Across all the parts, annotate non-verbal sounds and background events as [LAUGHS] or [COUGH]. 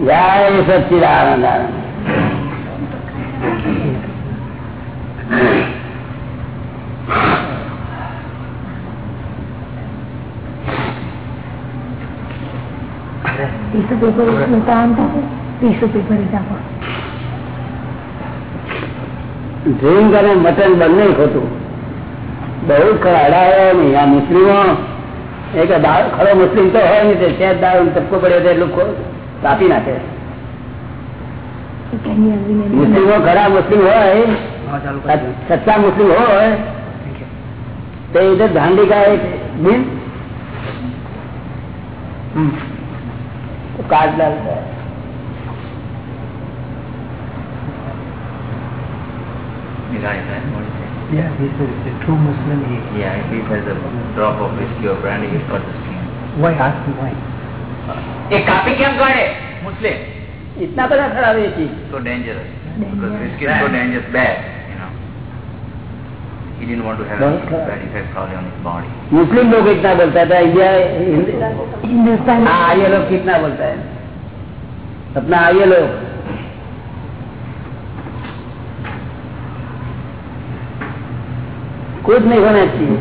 જય Sachchidanand. Tissue paper tissue paper drink અને mutton બંને ખોટું. બહુ અડાયો નહીં આ મુસ્લિમો એક દાળ ખરો મુસ્લિમ તો હોય ને તે દાળ દારૂ ટપકો પડ્યો એટલું ખો- કાપી નાખે મુસ્લિમો ઘણા મુસ્લિમ હોય સચ્ચા મુસ્લિમ હોય તો એ તો દાંડી કા એક Yeah, he's a, he's a true Muslim. He, yeah, he has a drop of whiskey or brandy, he'll cut his skin. Why ask him why? એ કાપી કેમ કાઢે મુસ્લિમ इतना बड़ा खराब है ये चीज so dangerous because whiskey is so dangerous bad you know he didn't want to have बहुत any खराब। bad effect probably on his body मुस्लिम लोग इतना बोलता था इंडिया हिंदी हिंदुस्तान हाँ आर्य लोग कितना बोलता है अपना आर्य लोग कुछ नहीं होना चाहिए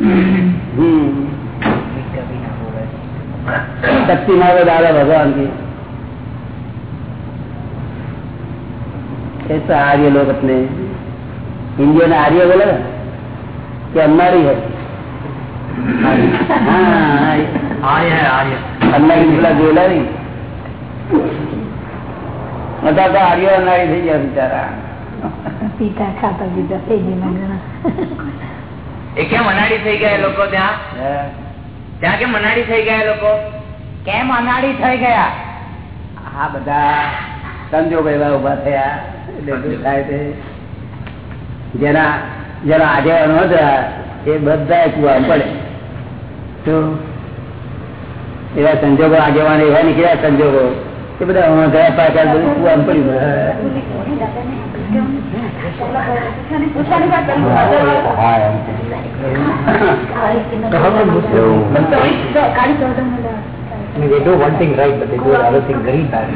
हम्म शक्ति मांगो दादा भगवान की ऐसा आर्य लोग अपने इंडियन आर्य बोले ना, कि अनारी है हाँ આર્ય હે આર્ય અનારી પેલા જોયેલા નહીં બધા તો આર્ય અનારી થઈ ગયા બિચારા પીતા ખાતા પીતા થઈ ગયેલા ઘણા એ કેમ અનાડી થઈ ગયા એ લોકો ત્યાં હે. ત્યાં કેમ અનાડી થઈ ગયા લોકો? કેમ અનાડી થઈ ગયા? હા બધા સંજોગો એવા ઊભા થયા. એટલે થાય છે? જેના જેના આગેવાનો હતા એ બધા કુવા પડે. તો એવા સંજોગો આગેવાન એવા નીકળ્યા સંજોગો. એ બધા ગયા પાછળ બધું કુવા પડી હા એમ So how can Muslims, I mean, they do one thing right, but they do another thing very bad.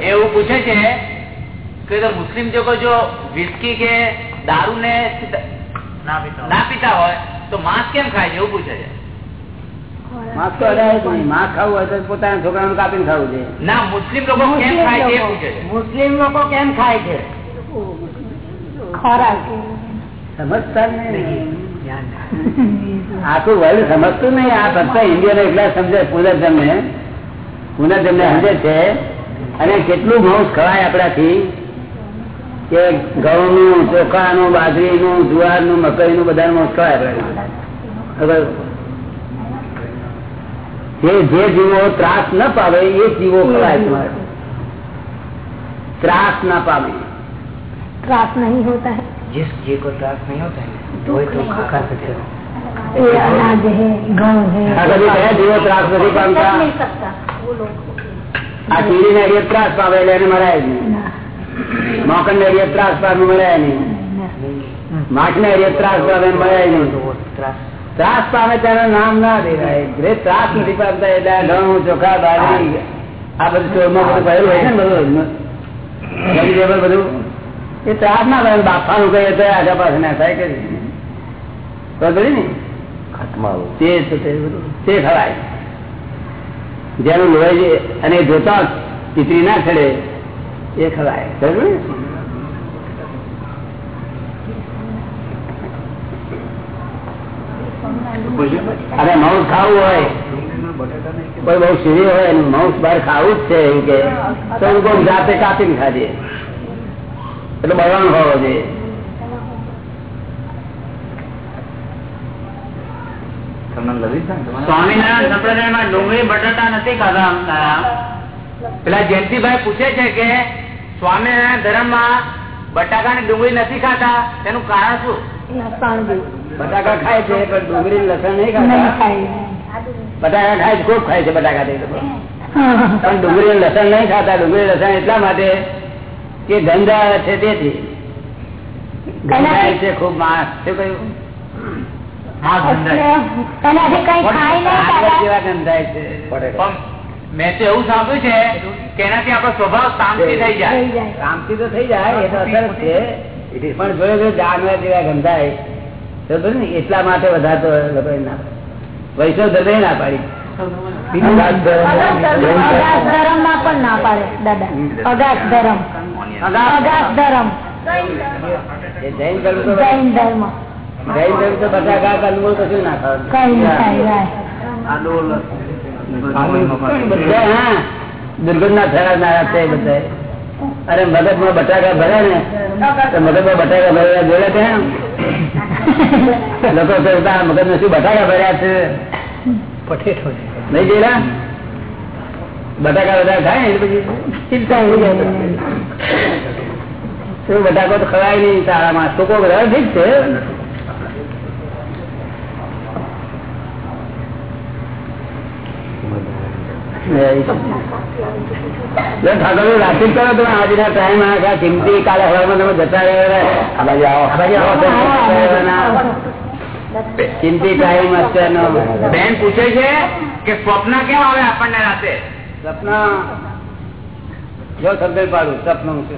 એવું પૂછે છે કે મુસ્લિમ લોકો જો વિસ્કી કે દારૂ ને ના પીતા હોય તો માંસ કેમ ખાય છે? એવું પૂછે છે. માસ તો અડાય જ નહીં માસ ખાવું હોય તો પોતાના છોકરાનું કાપીને ખાવું છે. ના મુસ્લિમ લોકો કેમ ખાય છે. મુસ્લિમ લોકો કેમ ખાય છે? ખોરાક સમજતા નહીં. આખું [LAUGHS] વર્લ્ડ સમજતું નહીં આ ફક્ત ઇન્ડિયન એટલા સમજે પુનર્જન્મ. ને પુનર્જન્મ ને સમજે છે. અને કેટલું ઘઉં ખવાય આપણાથી? કે ઘઉંનું ચોખાનું બાજરીનું જુવારનું મકઈનું બધા મોસ ખવાય જે જે જીવો ત્રાસ ન પાવે એ જીવો ખવાય તમારે. ત્રાસ ના પામે. त्रास नहीं होता है जिस जी को त्रास नहीं होता है वही तो खा सकते हो ये अनाज है गेहूं है આ કદી કયા જીવો ત્રાસ નથી પામતા આ કીડી ને એરિયે ત્રાસ પાવે એટલે એને મરાય જ નહીં ना, મોકન ને એરિયે ત્રાસ પામે મરાય નહીં ना। માખ ને એરિયે ત્રાસ પામે એને મરાય નહીં तो वो त्रास ત્રાસ પામે તેનું નામ ના દેવાય જે ત્રાસ નથી પામતા એટલે આ ઘઉં ચોખા બાજરી આ બધું ચોરમાં બધું ભરેલું હોય છે ને બધું વેજીટેબલ બધું એ ત્રાસ ના થાય બાફાનું કહીએ તો આગા પાસે ના થાય કરી ને? તે તે ખવાય. જેનું લોહી અને જોતા ચીતરી ના ચડે એ ખવાય. ને? અને માઉસ ખાવું હોય કોઈ બહુ સીરી હોય માઉસ બહાર ખાવું જ છે એવું કે તો જાતે કાપીને ખાજે. એટલે બળવાનું હોવો જોઈએ. સ્વામિનારાયણ સંપ્રદાયમાં ડુંગળી બટાટા નથી ખાતા પેલા જયંતિભાઈ પૂછે છે કે સ્વામિનારાયણ ધર્મમાં બટાકા ને ડુંગળી નથી ખાતા? તેનું કારણ શું? બટાકા ખાય છે પણ ડુંગળી લસણ નહીં ખાતા. બટાકા ખાય છે ખૂબ ખાય છે બટાકા પણ ડુંગળી લસણ નહીં ખાતા ડુંગળી લસણ એટલા માટે કે ગંધ છે તેથી. ગંધ આવે છે ખૂબ માણસ શું કહ્યું એનાથી કઈ ખાય નહીં આગળ દાદા જેવા ગંધાય છે. પણ મેં તો એવું સાંભળ્યું છે કે એનાથી આપણો સ્વભાવ શાંતિ થઈ જાય. શાંતિ તો થઈ જાય એ તો અસર છે. પણ જોડે જોડે જાનવર જેવા ગંધાય તો ને એટલા માટે વધારે તો લોકો ના વૈષ્ણવ ધર્મ ના પાડી. અગાસ ધરમમાં પણ ના પાડે દાદા. અગાસ ધરમ ધરમ જૈન ધર્મ જૈન ધર્મ. જૈન ધર્મ તો બટાકા કંદમૂળ કશું ના ખાય દુર્ગંધના થનારા છે બધા. અરે મગજમાં બટાકા ભરે ને તો મગજમાં બટાકા ભરેલા જોડે ત્યાં [LAUGHS] લોકો કહેતા મગજમાં શું બટાકા ભર્યા છે? પટેટો નહીં જોયેલા? બટાકા બધા ખાય ને પછી ચિંતા શું બટાકો તો ખવાય નહીં તારામાં ટૂંકો બધા ઠીક છે. ઠાકોર રાશિદ કરો તમે. આજના ટાઈમ આ ચિંતી કાલે હવામાં તમે જતા રહ્યા ચિંતી ટાઈમ અત્યારનો બેન પૂછે છે કે સ્વપ્ન કેમ આવે આપણને રાતે? સપના સપનું.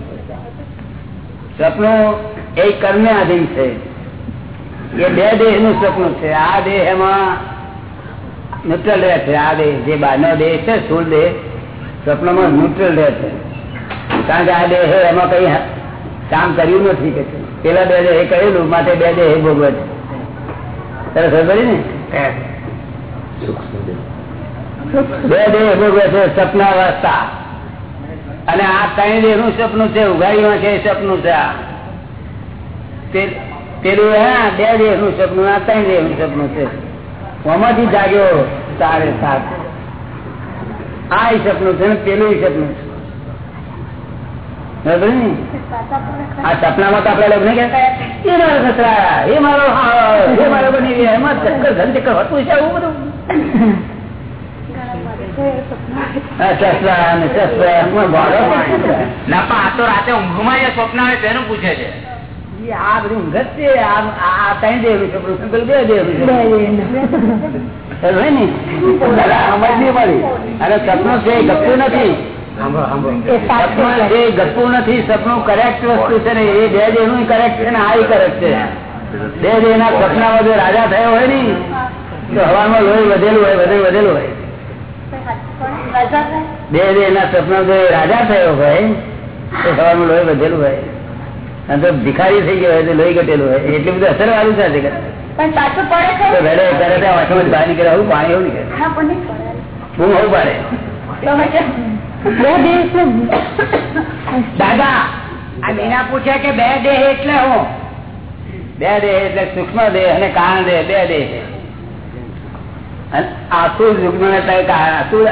છે. એ બે દેહનું સપનું છે. આ દેહ એમાં ન્યુટ્રલ રહે છે. આ દેહ જે બહારનો દેહ છે સ્થુલ દેહ, સપનામાં ન્યુટ્રલ રહે છે. કારણ કે આ દેહ એમાં કઈ કામ કર્યું નથી કે પેલા બે દેહ કરેલું, માટે બે દેહ ભોગવે છે. તરફ ખબર ને? બે દેહ ભોગવે છે સપના અને આ ત્રણ દેહનું સપનું છે ઉઘાડીમાં છે, એ સપનું છે પેલું હા, બે દેહનું સપનું, આ ત્રણ દેહનું સપનું છે. આમાંથી જાગ્યો તારે સાત આ સપનું છે ને પેલું સપનું છે? આ સપનામાં તો આપડે લગ્ન કે એ મારો સસરા, એ મારો એ મારો બની ગયા, એમાં ચક્કર ધન ચક્કર હતું છે આવું બધું. રાતે ઊંઘમાં જે સ્વપ્ન આવે તેનું પૂછે છે. આ બધું ઊંઘ જ છે. આ આ ત્રણ દેવું છે. પેલું પેલું બે દેવું છે. સમજે ને? સમજ નહીં પડી. અને સપનું છે ગપતું નથી. સપનું ગપતું નથી. સપનું કરેક્ટ વસ્તુ છે ને એ બે દેહનું કરેક્ટ છે ને આ કરેક્ટ છે. બે દેહ ના સપના જો રાજા થયો હોય ને તો હવામાં લોહી વધેલું હોય વધેલું વધેલું હોય. બે બે એના સપના તો રાજા થયો ભાઈ. સવારમાં લોહી વધેલું ભાઈ અને તો ભિખારી થઈ ગયો હોય તો લોહી ઘટેલું હોય. એટલી બધું અસર વાળું છે પણ સાચું પડે છે ત્યારે ત્યાં વાંચમાં બહાર નીકળે આવું પાણી એવું નીકળે. હા પણ નહીં પડે. બૂમ આવું પાડે. કે? બે દાદા! આ મીના પૂછે કે બે દેહ એટલે હું? બે દેહ એટલે સૂક્ષ્મ દેહ અને કારણ દેહ. બે દેહ. આસુર યુગ્મ ને કારણ આસુર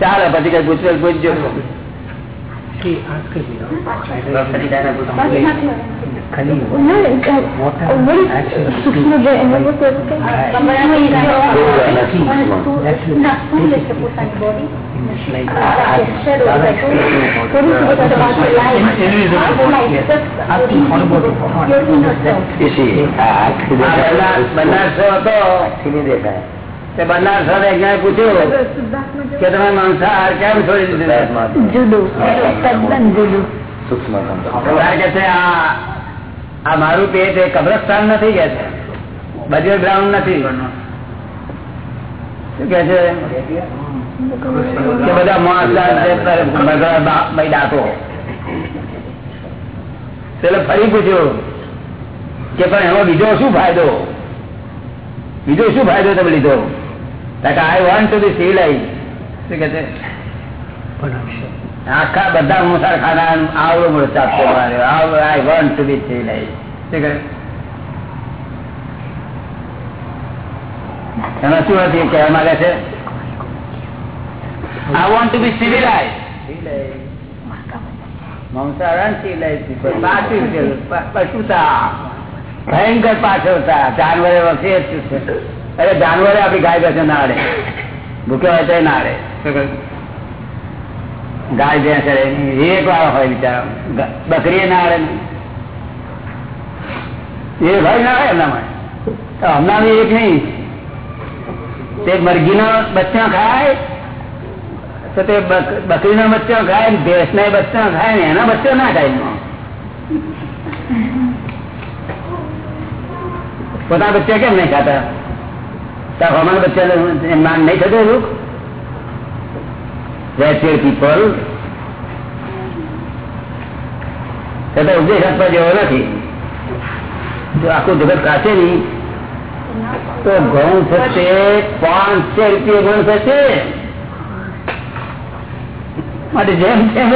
ચાલો પછી કઈ પૂછવે પૂછજો. See, ask her, you know. ખાલી આ બનાર- બનારસો હતો તે બનારસો ને એકજણે પૂછ્યું કે તમે માંસાહાર કેમ છોડી દીધું જુદું. તદ્દન જુદું. કે છે આ આ મારું પેટ એ કબ્રસ્તાન નથી કે છે? બજર ગ્રાઉન્ડ નથી? શું કે છે? કે બધા માણસ ડાકો ફરી પૂછ્યું કે પણ એમાં બીજો શું ફાયદો? બીજો શું ફાયદો તમે લીધો? શું કે છે? આખા બધા મુસાર ખાના આવડો મોટો ચાપતો I want to be civilize શું કહે એમાં શું હતી કહેવા માંગે છે? I want to be civilize ભયંકર પાછળતા જાનવરે વખતે અરે જાનવરે આપડી ગાય બેસે ના આડે ભૂખ્યો હોય તો ના આડે ગાય ભેંસ એક વાર હોય બિચારા બકરી ના આડે એ ભાઈ ના હોય એમનામાં તો હમણાં એક નહીં તે મરઘીનો બચ્ચા ખાય તો તે બકરીનો બચ્ચો ખાય ને ભેંસ ના બચ્ચો ખાય ને એના બચ્ચો ના ખાય પોતાના બચ્ચા કેમ નહીં ખાતા અમારા બચ્ચા એમના નહીં થતું એવું રેચેડ પીપલ તો ઉપદેશ આપવા જેવો નથી. જો આખું જગત કાશે નહીં, તો ઘઉં થશે પાંચસો રૂપિયા ઘઉં થશે. માટે જેમ તેમ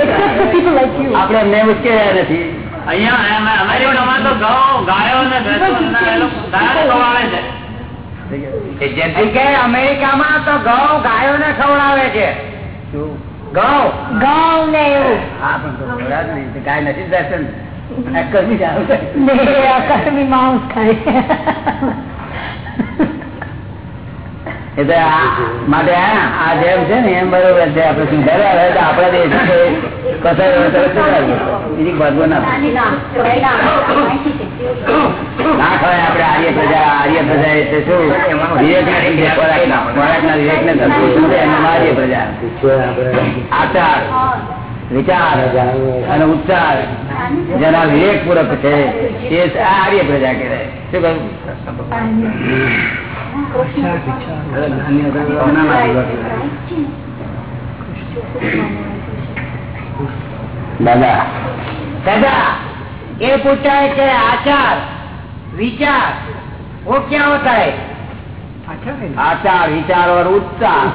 આપડે એમને મુશ્કેલ નથી અહીંયા અમેરિકામાં તો ગાયો ને જેથી કે અમેરિકામાં તો ઘઉં ગાયો ને ખવડાવે છે. ઘઉં ઘઉં ને એવું. હા પણ નહીં. ગાય નથી દર્શન માટે આ જેમ છે ને એમ બરોબર છે. આપણે સુધારવા આવે તો આપણા દેશ કસાય બીજી બાજુ ના ના ખવાય આપડે આર્ય પ્રજા આર્ય પ્રજા એટલે શું? વિવેક ના ખોરાક ખોરાક ના વિવેક ને એમાં આર્ય પ્રજા. આચાર વિચાર અને ઉચ્ચાર. જેના વિવેક પૂરક છે એ આર્ય પ્રજા કહેવાય. શું કહ્યું? દાદા दादा ये पूछा है कि आचार विचार वो क्या होता है आचार विचार और उच्चार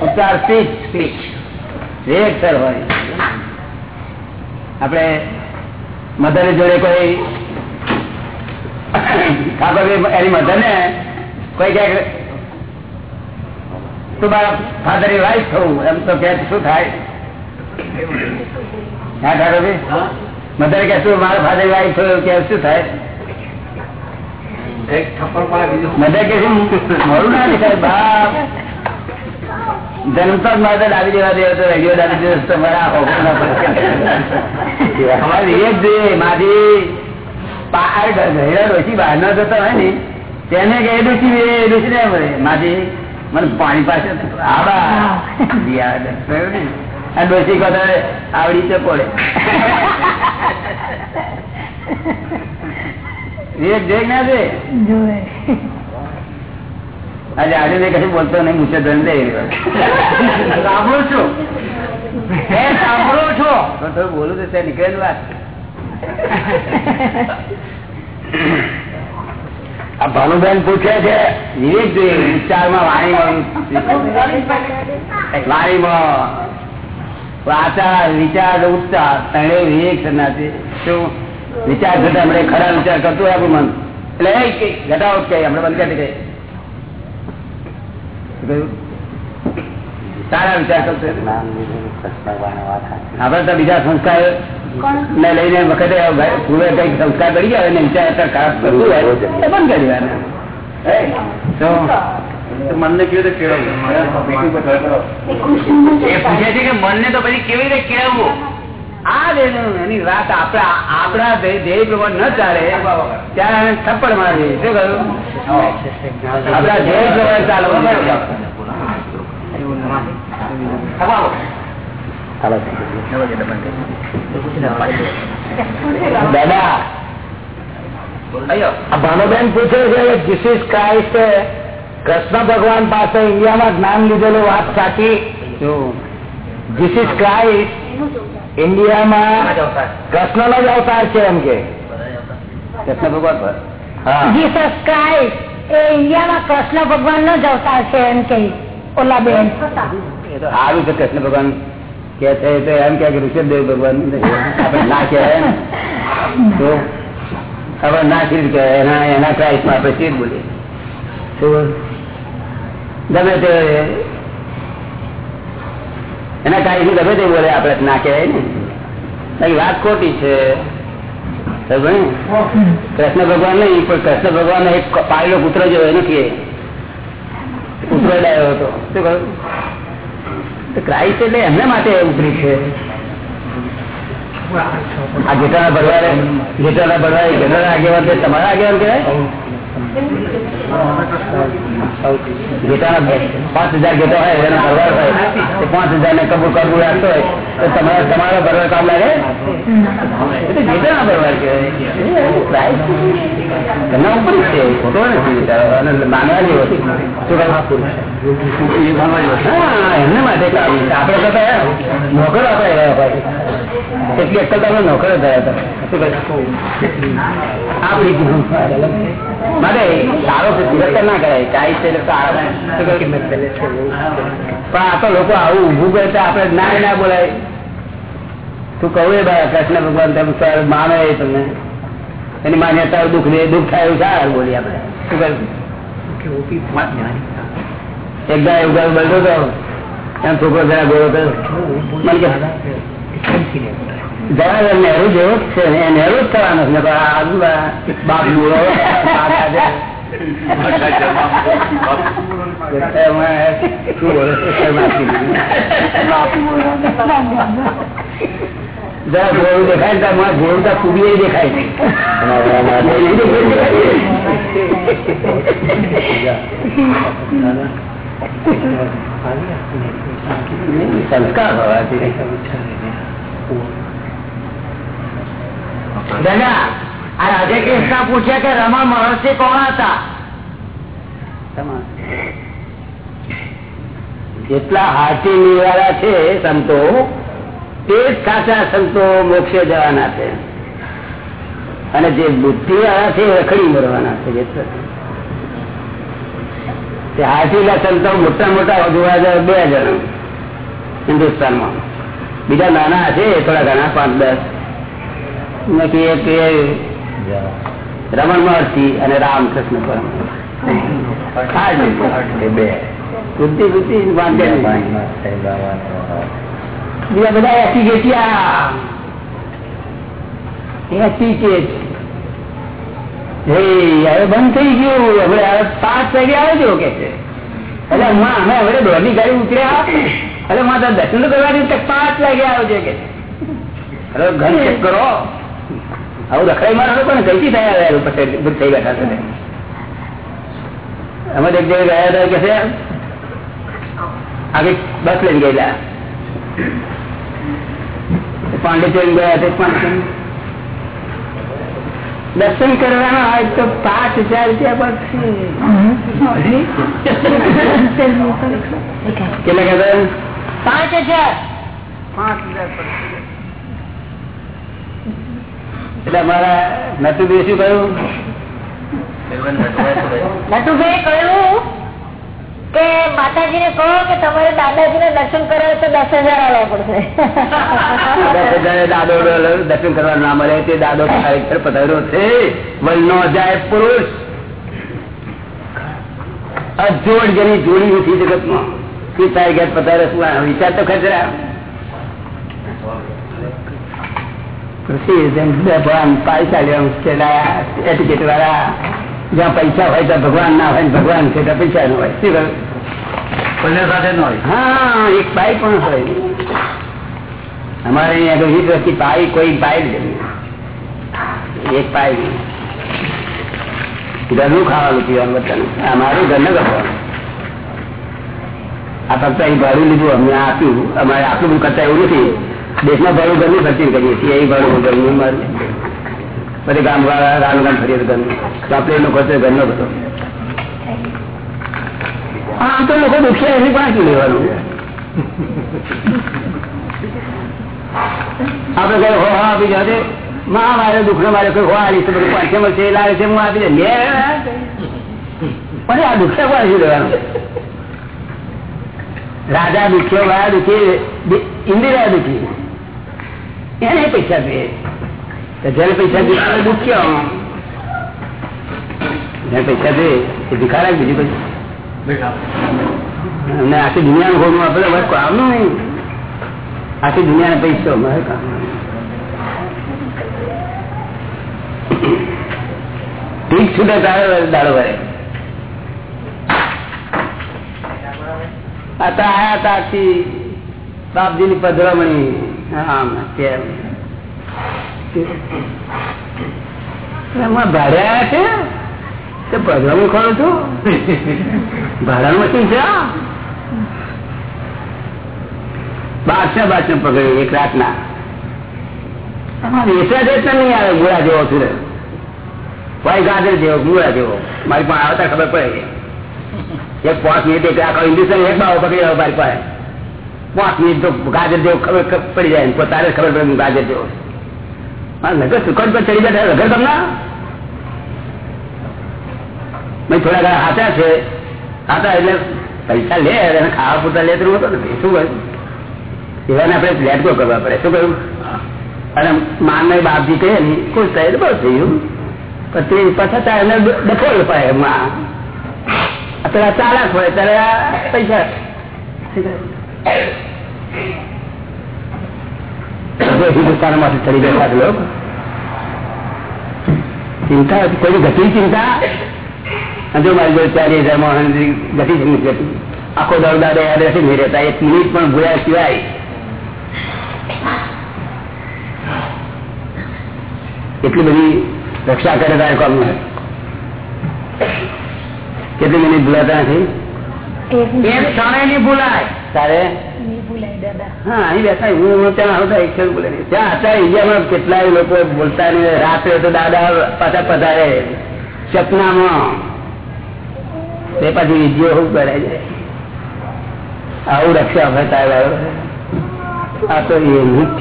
ઉચ્ચાર સ્પીચ સ્પીચ રિએક્ટર હોય આપણે મધર જોડે કોઈ ઠાકોર એની મધર ને કોઈ ક્યાંક તું મારા ફાધર વાઇફ થવું એમ તો કે શું થાય હા ઠાકોરભાઈ મધર કે શું મારા ફાધર વાઈફ થયું કે શું થાય? મધર કે શું? મોડું ના દેખાય? બાપ! જન્મતા જ મારે ડાબી દેવા દે તો રેડિયો ડાબી દે તો મારા હોકર ના પડે. અમારે એક જોઈએ મારી ઘરેડા ડોસી બહાર ના જતો હોય ને તેને કે એ ડોસી એ ડોસી ને મારી મને પાણી પાસે આબા ડોસી કહો આવડી તો પડે. એક જોઈ ના દે આજે આજે કશું બોલતો નહીં મૂછે ધન દે સાંભળું છું? સાંભળો તો થોડું બોલું તો ત્યાં નીકળેલ વાત. આ ભાનુબેન પૂછે છે વિવેક જોઈએ વિચારમાં વાણીમાં. વાણીમાં આચાર, વિચાર, ઉચ્ચાર તણે વિવેક સન્નાથી શું? વિચાર થતા આપણે ખરા વિચાર કરતું હોય આપણું મન. એટલે ઘટાડો જ કહીએ, આપણે બંધ કરી કહીએ? સારા વિચાર કરતો આપડે તો બીજા સંસ્કાર ને લઈને વખતે પૂર્વે કંઈક સંસ્કાર કરી ગયા હોય વિચાર ખરાબ કરવું હોય. બંધ કરી દેવાના. મનને કેવી રીતે કેળવવું? છે કે મનને તો પછી કેવી રીતે કેળવવું? આ એની વાત આપણા આપણા ધ્યેય ધ્યેય પ્રમાણે ન ચાલે ત્યારે થપ્પડ મારવી. શું કહ્યું? આપણા ધ્યેય પ્રમાણે ચાલવું. દાદા ભાનુબેન પૂછે છે ક્રાઇસ્ટ કૃષ્ણ ભગવાન પાસે ઇન્ડિયામાં જ્ઞાન લીધેલું વાત સાચી? જીસસ ક્રાઇસ્ટ ઇન્ડિયામાં કૃષ્ણ નો જ અવતાર છે એમ કે. કૃષ્ણ ભગવાન પર? હા. જીસસ ક્રાઇસ્ટ એ ઇન્ડિયામાં કૃષ્ણ ભગવાન નો જ અવતાર છે એમ કે. ઓલા બેન. સારું છે કૃષ્ણ ભગવાન કે છે તો એમ કે ઋષભદેવ ભગવાન. આપણે ના કહેવાય તો હવે ના શ્રી કહેવાય એના એના ક્રાઇસ્ટમાં આપણે શ્રી બોલીએ? તો ગમે તે એના કાંઈ ગમે તે બોલે, આપણે ના કહેવાય ને. બાકી વાત ખોટી છે. કૃષ્ણ ભગવાન નહીં, પણ કૃષ્ણ ભગવાન એક પાયલો કૂતરો જેવો નથી એ. પુત્ર ડાયો હતો. શું કહ્યું? ક્રાઇસ્ટ એટલે એમના માટે ઉતરી છે. આ ગીટાના ભરવાડે ગીટાના ભરવાડે ગીટાના આગેવાન તમારા આગેવાન કહેવાય? પાંચ હજાર ગેટો હોય, એના ભરવાડ હોય. તો પાંચ હજાર ને કબૂલ કરવું રાખતો હોય, તો તમારે તમારા ભરવાડ કામ લાગે? એ તો ભરવાડ કહેવાય. છે. એમના માટે આપણે તો નોકર આપણે. એટલી અક્કલ તમે નોકર તો કરે તું કહું કૃષ્ણ ભગવાન, તમે માને તમને. એની માન્યતા દુઃખ દે દુઃખ થાય એવું સાર બોલી આપણે. શું કહ્યું એક દાડે ઉગાડ બોલતો હતો એમ છોકરો જરા ગયો હતો મને જવાહરલાલ નહેરુ જેવો જ છે એ નહેરુ જ થવાનો છે નકર આ આજુ બા- બાપ છે સંસ્કાર હોવાથી. દાદા, આ રાધે કૃષ્ણ પૂછ્યા કે રમણ મહર્ષિ કોણ હતા? જેટલા હાથી નિવાળા છે સંતો, તે જ સાચા સંતો મોક્ષે જવાના છે. અને જે બુદ્ધિ વાળા છે રખડી મરવાના છે. તે હાથીલા સંતો મોટા મોટા જોવા જાય બે જણ હિન્દુસ્તાનમાં. બીજા નાના છે થોડા ઘણા, પાંચ દસ. નથી એ તે રમણ મહર્ષિ અને રામકૃષ્ણ પરમ. બે. બુદ્ધિ બુદ્ધિ બીજા બધા એસી ગેટિયા એસી કે હવે બંધ થઈ ગયું. હવે હવે પાંચ વાગે આવજો કે છે. એટલે હું અમે હવે દોઢની ગાડી ઉતર્યા. એટલે તો દર્શન કરવાની પાંચ વાગે આવજો કે ઘર ચેક કરો. આવું રખડાઈ મારો પણ કઈથી થયા હવે પછી બુદ્ધ થઈ બેઠા છે અમે તો એક જગ્યાએ ગયા હતા કે છે? આગળ બસ લઈને ગયેલા. પાંડિચેરી ગયા તે પણ દર્શન કરવાના હોય તો પાંચ હજાર રૂપિયા પડશે. કેટલા કહેતા પાંચ હજાર. પાંચ હજાર પડશે. એટલે અમારા નટુભાઈ શું કહ્યું? નટુભાઈ કહ્યું કે માતાજી ને કહો કે તમારે દાદાજી ને દર્શન કરાવે તો દસ હજાર આવવા પડશે. દસ હજાર દાદો દર્શન કરવા ના મળે તે દાદો પધાર્યો છે. વલનો જાય પુરુષ. અજોડ જેની જોડી નથી જગતમાં. પિતા ઘેર પધારે વિચાર તો ખતરા ભગવાન પૈસા લેવા એટિકેટ વાળા જ્યાં પૈસા હોય તો ભગવાન ના હોય ભગવાન છે તો પૈસા નો હોય. શું કહ્યું? સાથે ન હોય? હા એક પાઈ પણ હોય. અમારે અહીંયા આગળ વીસ વર્ષથી પાઈ કોઈ પાઈ જ નહીં એક પાઈ નહીં ઘરનું ખાવાનું પીવાનું બધાનું. અમારું ઘરને કરવાનું આ ફક્ત અહીં ભાડું લીધું અમને આપ્યું. અમારે આટલું બધું કરતા એવું નથી. દેશમાં ભાડું ઘરનું ખર્ચી કરીએ છીએ એ ભાડું ઘરનું મારું. પછી ગામ વાળા ગામ ગામ ફરીએ તો ઘરનું ચોપલેટનો ખર્ચો ઘરનો બધો હા આમ તો લોકો દુખિયા એની પાછું લેવાનું? આપડે કઈ હો, હા, આપી જાતે માં મારે દુઃખ મારે કોઈ હો આલી તો બધું પાંચે મળશે, એ લાગે છે, હું આપી દે લે પણ આ દુઃખ પાછું લેવાનું? રાજા દુખ્યો વાળા દુખી ઇન્દિરા દુખી. એને પૈસા દે? જયારે પૈસા દુખ્યો જેને પૈસા દે એ ભિખારા બીજું કઈ અને આખી દુનિયાનું ખોટું આપડે હવે કામનું નહીં. આખી દુનિયાને પૈસો ઠીક છૂટે તારે દાડો વરે આ તો આયા હતા આખી બાપજી ની પધરામણી. આમ તેમ એમાં ભાડે છે? તે પધરામણી ખોલું છું ભાડાનું મશીન છે? બાદશાહ બાદશાહ પકડ્યું એક રાતના. વેચવા દેતા નહીં આવે, ગુળા જેવો છું ભાઈ ગાજર જેવો, ગુળા જેવો. મારી પણ આવતા ખબર પડે એક પાંચ મિનિટ એક આખો ઇન્ડિશન એક બાવો પકડી આવ્યો મારી પાસે. મિનિટ તો ગાજર જેવો ખબર પડી જાય ને તારે ખબર પડે ગાજર જેવો લગર સુકન પર ચડી બેઠા લગર તમને? થોડા ઘણા હાથા છે. હાથા એટલે પૈસા લે, અને ખાવા પૂરતા લે તો ને શું કહ્યું એવાને આપણે લેટ ગો કરવા પડે. શું કહ્યું અને માનને બાપજી કહે ને કોઈ થાય, બસ થયું. પછી પાછા ત્યાં એને ડફોળ પાય એમાં. અત્યારે ચાલાક હોય, ત્યારે પૈસા. હિન્દુસ્તાનમાંથી ચડી બેઠા છે લોકો ચિંતા કોઈ ગતિ ચિંતા અને જો મારી જોડે ચાલી હજારમાં ગતિ જ નથી ગતિ આખો દરદાર યાદ રહેશે નહીં રહેતા એક મિનિટ પણ ભૂયા સિવાય એટલી બધી રક્ષા કરે તારે કોમ કેટલી મિનિટ ભૂલાતા નથી એક એક ક્ષણે નહીં ભૂલાય તારે? નહીં ભૂલાય દાદા. હા અહીં બેઠા હું હું ત્યાં આવતા એક ક્ષણ ત્યાં હતા ઇન્ડિયામાં કેટલાય લોકો બોલતા નહીં. રાત્રે તો દાદા પાછા પધારે. સપનામાં. તે પછી વિજયો શું કરે છે? આવું રક્ષા તારે આ તો જ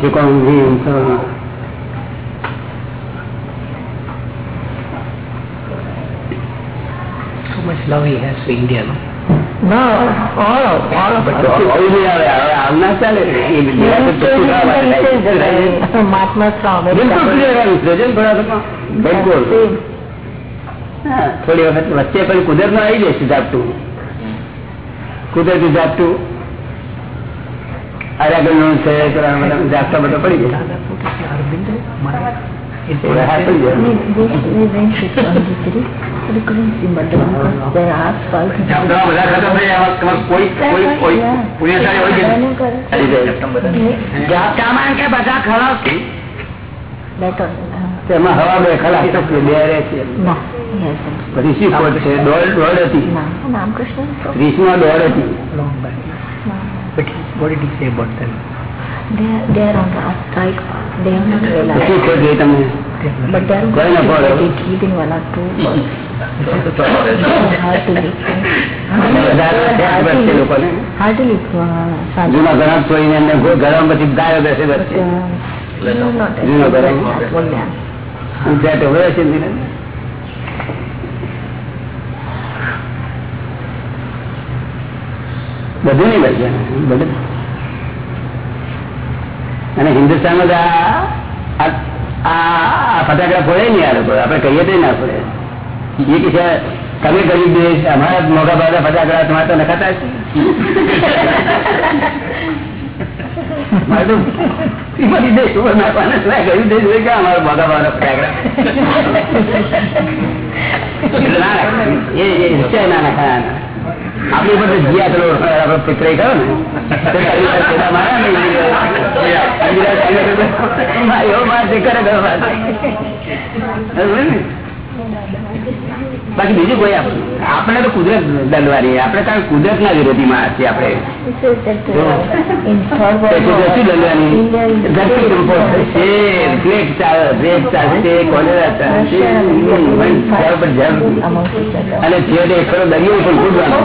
ઠેકાણું છે એમ તો. So much love he has for India, no? થોડા વખત વચ્ચે પછી કુદરતમાં આવી જશે ઝાપટું કુદરતી ઝાપટું આર્યાગરનું છે બધા ઝાપટા બધા પડી put it. તેમાં હવા બે બે છે દોડ દોડ હતી દોડ હતી what did he say about them? On the outside. They not realized. શી ખોટ તમને But in one or two uh, ગરમ પછી ગાયો બેસે uh. બધું નહીં બચે બધું અને હિન્દુસ્તાનમાં આ- ફટાકડા ફોડે નહીં આ લોકો. આપણે કહીએ તો ના ફોડે. એ કે તમે ગરીબ દેશ, અમારા મોટા ભાગના ફટાકડા તમારે તો નખાતા આપણી તો જીયા પેલો આપડે પિત્ર કરો ને. બાકી બીજું કોઈ આપણે તો કુદરત દંડવાની આપણે કારણ કુદરત ના વિરોધી માં છીએ આપણે. કુદરતી is ધરતી ચાલે ચાલશે કોલેરા ચાલશે. અને છેડે ખરો દરિયો પણ કૂદવાનો.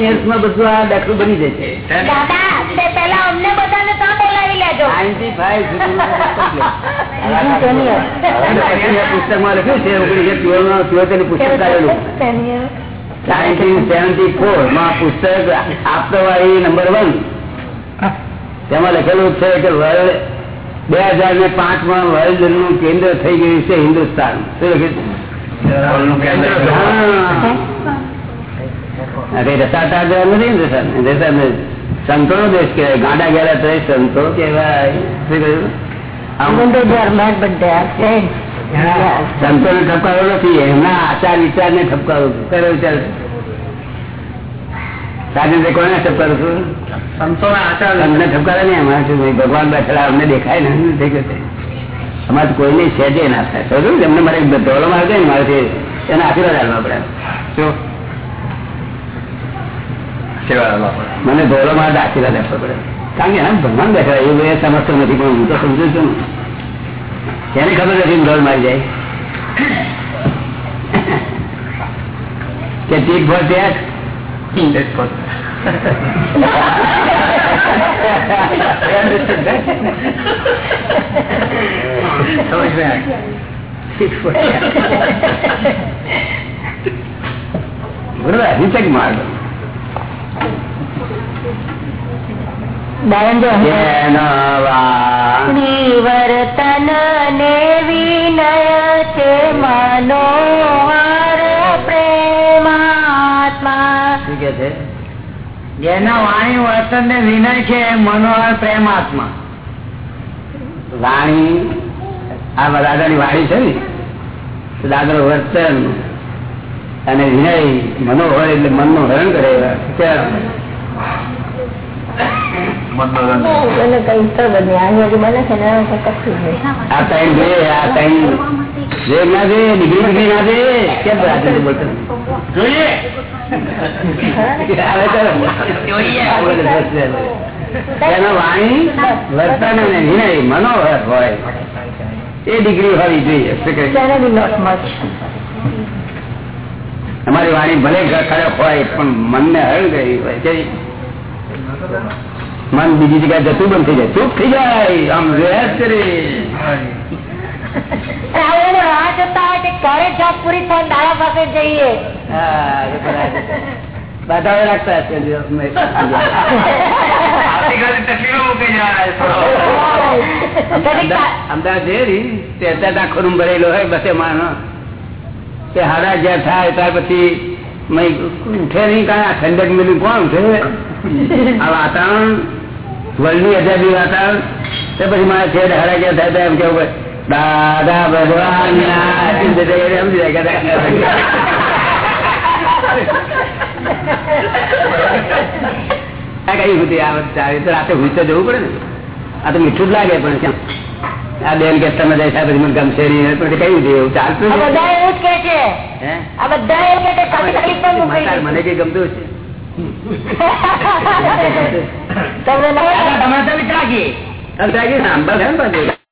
યર્સમાં દાખલું બની જશે પેલા અમને બધાને ત્યાં બોલાવી લેજો. નાઇન્ટી ફાઈવ લખ્યું છે ઓગણીસો ત્યોતેર પુસ્તક કાઢેલું સેવન્ટી ફોરમાં પુસ્તક આપતવાળી નંબર વન તેમાં લખેલું છે કે વર્લ્ડ બે હાજર ને પાંચમાં વર્લ્ડનું કેન્દ્ર થઈ ગયું છે હિન્દુસ્તાન. શું લખ્યું રસાતા જેવા નથી હિન્દુસ્તાન નથી. દેશ કહેવાય. ગાંડા ગયેલા તો સંતો કહેવાય. શું કહ્યું? સંતો. સંતોને ઠપકારો નથી. એમના આચાર વિચાર ને ઠપકારો. કર્યો કયો સાથે કોને ઠપકારો છું સંતોના તમને ઠપકારે નહીં અમારે શું ભગવાન બેઠેલા અમને દેખાય ને થઈ ગયું અમારે કોઈને સહેજે ના થાય. સમજો એમને મારે ધોલો મારે ને મારે એને આશીર્વાદ આપવા પડે. મને ધોલો મારે આશીર્વાદ આપવા પડે. કારણ કે એમ ભગવાન બેઠા એવું એ સમજતો નથી પણ હું તો સમજુ છું ને. એને ખબર નથી ધોલ મારી જાય. કે ટીક ફોર ટેક બરોબર હિંસક માર્ગ દયાનંદ જેનો વા- નિવર્તન ને વિનય છે મનોહર જેના વાણી વર્તન ને વિનય છે મનોહર પ્રેમાત્મા. વાણી આ દાદાની વાણી છે ને? દાદા વર્તન અને વિનય મનોહર એટલે હરણ કરે? મને ને જ નહીં. આ ટાઈમ જોઈએ આ ટાઈમ જે ના દે ડિગ્રી ના દે કેમ બોલતો વાણી વર્તન અને વિનય મનોહર હોય. એ ડિગ્રી હોવી જોઈએ. અમારી વાણી ભલે ખરાબ હોય પણ મનને હળ ગઈ હોય. મન બીજી જગ્યાએ જતું બંધ થઈ જાય. ચૂપ થઈ જાય. આમ રેસ કરે. આપણે રાહ જોતા હોય કે ક્યારે જોબ પૂરી થાય દાદા પાસે જઈએ. બાધાઓ રાખતા હશે અમદાવાદ જઈએ ને તે આખો રૂમ ભરેલો હોય બસે માનો તે હારા જ્યાં થાય ત્યાર પછી ઉઠે નહીં કાંઈ આ ઠંડક મેળવી કોણ ઉઠે? આ વાતાવરણ વર્લ્ડની અજાબી વાતાવરણ. તે પછી મારા છેડ હારા જ્યાં થાય એમ કેવું દાદા ભગવાન સમજી જાય કઈ સુધી આ વખતે તો રાતે જવું પડે ને આ તો મીઠું જ લાગે પણ આ બેન કે તમે જાય સાહેબ મને ગમશે નહીં પણ કઈ દે એવું ચાલતું મને કઈ ગમતું છે તમે તો વિચારી ચાલ, ત્યાં ગઈ ને, આંબા છે ને પાછી.